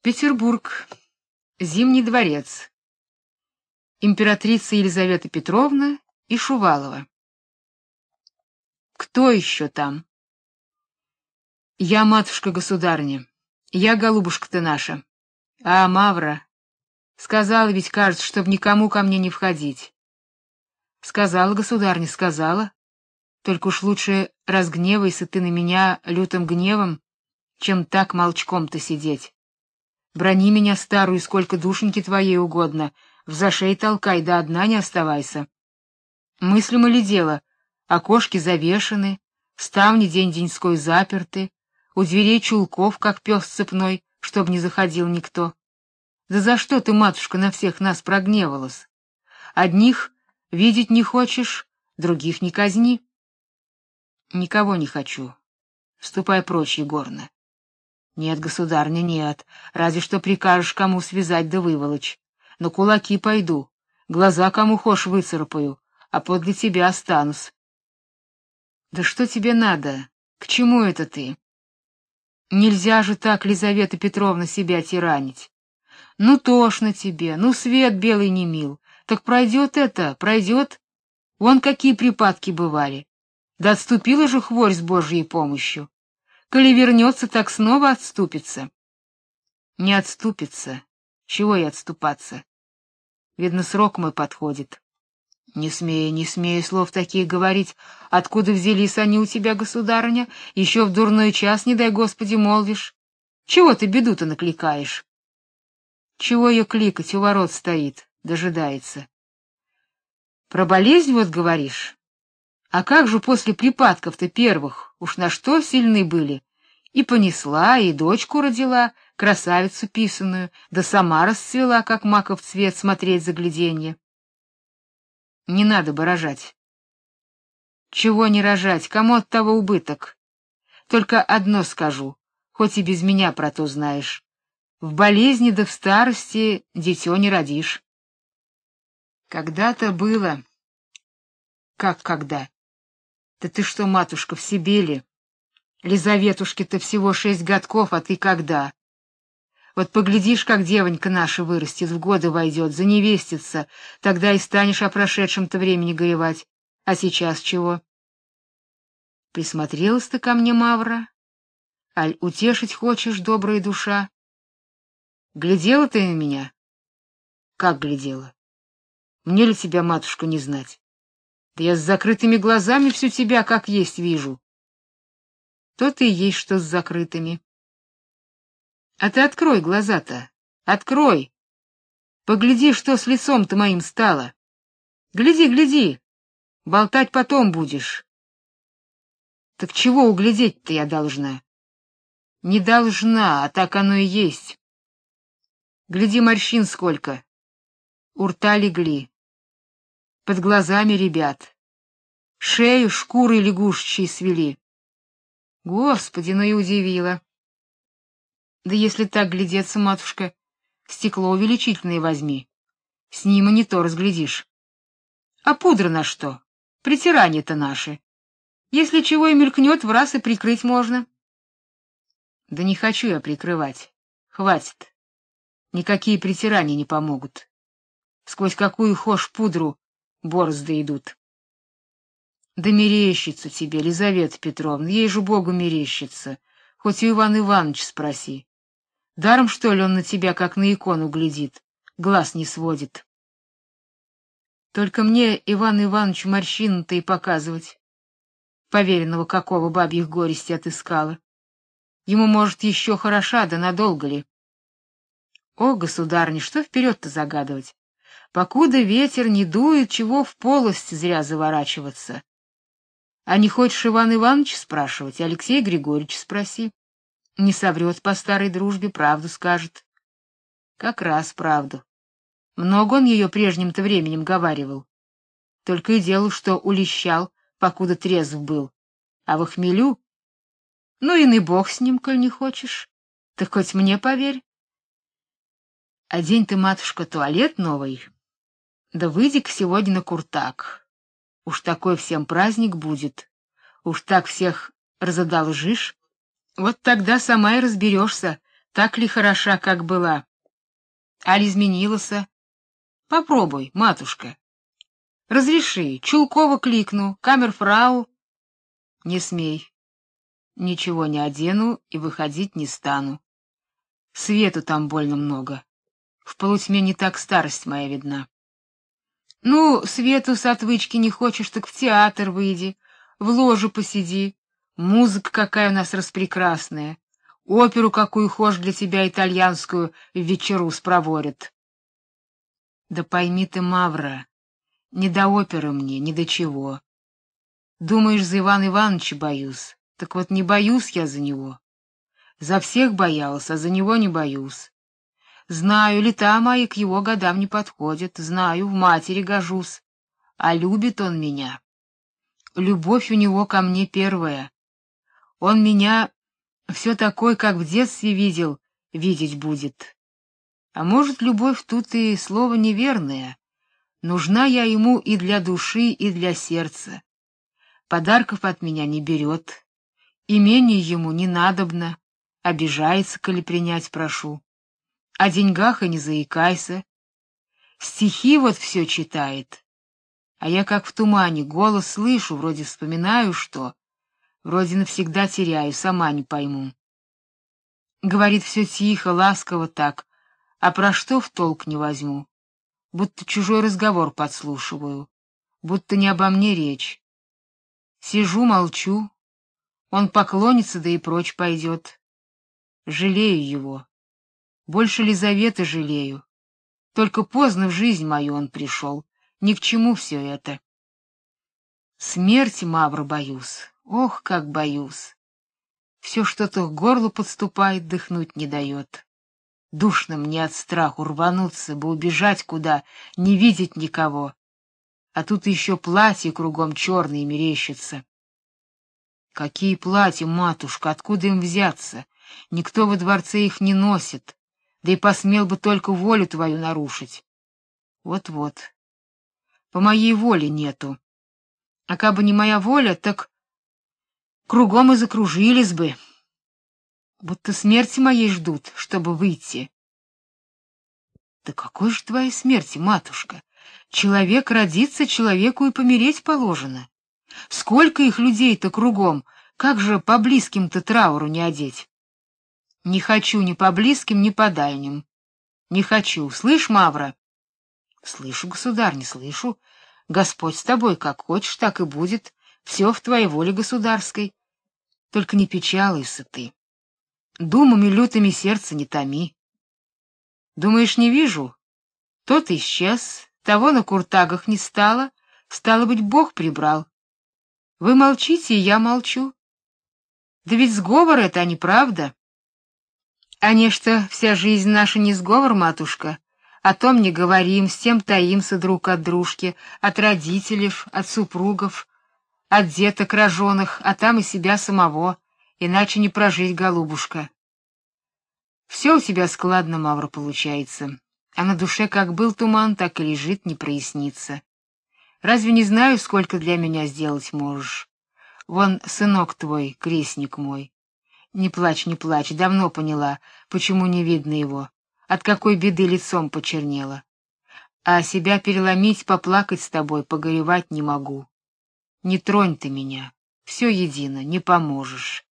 Петербург. Зимний дворец. Императрица Елизавета Петровна и Шувалова. Кто еще там? Я, матушка государня. Я, голубушка ты наша. А Мавра сказала ведь, кажется, чтобы никому ко мне не входить. Сказала государня, сказала. Только уж лучше разгневайся ты на меня лютым гневом, чем так молчком-то сидеть. Брони меня старую, сколько душеньки твоей угодно, в зашей толкай, да одна не оставайся. Мыслимо ли дело? Окошки завешаны, ставни день-деньской заперты, у дверей чулков, как пес цепной, чтоб не заходил никто. Да за что ты, матушка, на всех нас прогневалась? Одних видеть не хочешь, других не казни. Никого не хочу. Ступай прочь, Егорна. Нет, государня, нет. Разве что прикажешь кому связать да выволочь. На кулаки пойду, глаза кому хошь выцарапаю, а подле тебя останусь. Да что тебе надо? К чему это ты? Нельзя же так, Лизавета Петровна, себя тиранить. Ну тошно тебе, ну свет белый не мил. Так пройдет это, пройдет. Вон какие припадки бывали. Да отступила же хворь с Божьей помощью. Коли вернется, так снова отступится. Не отступится. Чего и отступаться? Видно, срок мой подходит. Не смею, не смею слов таких говорить. Откуда взялись они у тебя, государыня? Еще в дурной час, не дай Господи, молвишь. Чего ты беду-то накликаешь? Чего ее кликать, у ворот стоит, дожидается. Про болезнь вот говоришь? А как же после припадков-то первых, уж на что сильны были? И понесла, и дочку родила, красавицу писаную, да сама расцвела, как маков цвет, смотреть загляденье. Не надо бы. Чего не рожать, кому от того убыток? Только одно скажу, хоть и без меня про то знаешь. В болезни да в старости дитё не родишь. Когда-то было. Как когда? Да ты что, матушка, в себе ли? Лизаветушке-то всего шесть годков, а ты когда? Вот поглядишь, как девонька наша вырастет, в годы войдет, заневестится, тогда и станешь о прошедшем-то времени горевать. А сейчас чего? Присмотрелась ты ко мне, Мавра? Аль утешить хочешь, добрая душа? Глядела ты на меня? Как глядела? Мне ли тебя, матушка, не знать? Да я с закрытыми глазами всю тебя как есть вижу. То ты и есть что с закрытыми. А ты открой глаза-то. Открой. Погляди, что с лицом-то моим стало. Гляди, гляди. Болтать потом будешь. Так чего углядеть-то я должна? Не должна, а так оно и есть. Гляди, морщин сколько. У рта легли под глазами ребят. Шею шкурой лягушечьей свели. Господи, ну и удивила. Да если так глядеться, матушка, стекло увеличительное возьми. С ним и не то разглядишь. А пудра на что? Притирание-то наши. Если чего и мелькнет, в раз и прикрыть можно. Да не хочу я прикрывать. Хватит. Никакие притирания не помогут. Сквозь какую хошь пудру борозды идут. Да мерещится тебе, Лизавета Петровна, ей же Богу мерещится. Хоть у Ивана Ивановича спроси. Даром, что ли, он на тебя как на икону глядит, глаз не сводит. Только мне Иван Иванович морщину-то и показывать. Поверенного какого бабьих горести отыскала. Ему, может, еще хороша, да надолго ли? О, государни, что вперед-то загадывать? Покуда ветер не дует, чего в полость зря заворачиваться. А не хочешь Иван Иванович спрашивать, Алексей Григорьевич спроси. Не соврет по старой дружбе, правду скажет. Как раз правду. Много он ее прежним-то временем говаривал. Только и делал, что улещал, покуда трезв был. А в хмелю... Ну и не бог с ним, коль не хочешь. Так хоть мне поверь. Одень ты, матушка, туалет новый, да выйди-ка сегодня на куртак. Уж такой всем праздник будет. Уж так всех разодолжишь. Вот тогда сама и разберешься, Так ли хороша, как была? Аль изменилась? Попробуй, матушка. Разреши, Чулкова кликну, камерфрау. Не смей. Ничего не одену и выходить не стану. Свету там больно много. В полутьме не так старость моя видна. Ну, Свету с отвычки не хочешь, так в театр выйди, в ложу посиди. Музыка какая у нас распрекрасная. Оперу какую хошь для тебя итальянскую в вечеру спроворят. Да пойми ты, Мавра, не до оперы мне, ни до чего. Думаешь, за Ивана Ивановича боюсь? Так вот не боюсь я за него. За всех боялся, а за него не боюсь. Знаю, лета мои к его годам не подходят, знаю, в матери гожусь, а любит он меня. Любовь у него ко мне первая. Он меня все такой, как в детстве видел, видеть будет. А может, любовь тут и слово неверное. Нужна я ему и для души, и для сердца. Подарков от меня не берет, имение ему не надобно, обижается, коли принять прошу. О деньгах и не заикайся. Стихи вот все читает. А я как в тумане голос слышу, вроде вспоминаю что, вроде навсегда теряю, сама не пойму. Говорит все тихо, ласково так, а про что в толк не возьму. Будто чужой разговор подслушиваю, будто не обо мне речь. Сижу, молчу. Он поклонится, да и прочь пойдет. Жалею его. Больше Лизаветы жалею. Только поздно в жизнь мою он пришел. Ни к чему все это. Смерти, Мавра, боюсь. Ох, как боюсь. Все что-то к горлу подступает, дыхнуть не дает. Душно мне от страху рвануться, бы убежать куда, не видеть никого. А тут еще платье кругом черные мерещится. Какие платья, матушка, откуда им взяться? Никто во дворце их не носит да и посмел бы только волю твою нарушить. Вот-вот. По моей воле нету. А кабы не моя воля, так кругом и закружились бы. Будто смерти моей ждут, чтобы выйти. Да какой же твоей смерти, матушка? Человек родится, человеку и помереть положено. Сколько их людей-то кругом, как же по близким-то трауру не одеть? Не хочу ни по близким, ни по дальним. Не хочу. Слышь, Мавра? Слышу, государь, не слышу. Господь с тобой, как хочешь, так и будет. Все в твоей воле государской. Только не печалуйся ты. Думами лютыми сердце не томи. Думаешь, не вижу? Тот исчез, того на куртагах не стало, стало быть, Бог прибрал. Вы молчите, и я молчу. Да ведь сговор это, а не правда. А нечто вся жизнь наша не сговор, матушка. О том не говорим, с тем таимся друг от дружки, от родителей, от супругов, от деток роженых, а там и себя самого, иначе не прожить, голубушка. Все у тебя складно, Мавра, получается. А на душе как был туман, так и лежит, не прояснится. Разве не знаю, сколько для меня сделать можешь? Вон сынок твой, крестник мой, не плачь, не плачь, давно поняла, почему не видно его, от какой беды лицом почернело. А себя переломить, поплакать с тобой, погоревать не могу. Не тронь ты меня, все едино, не поможешь.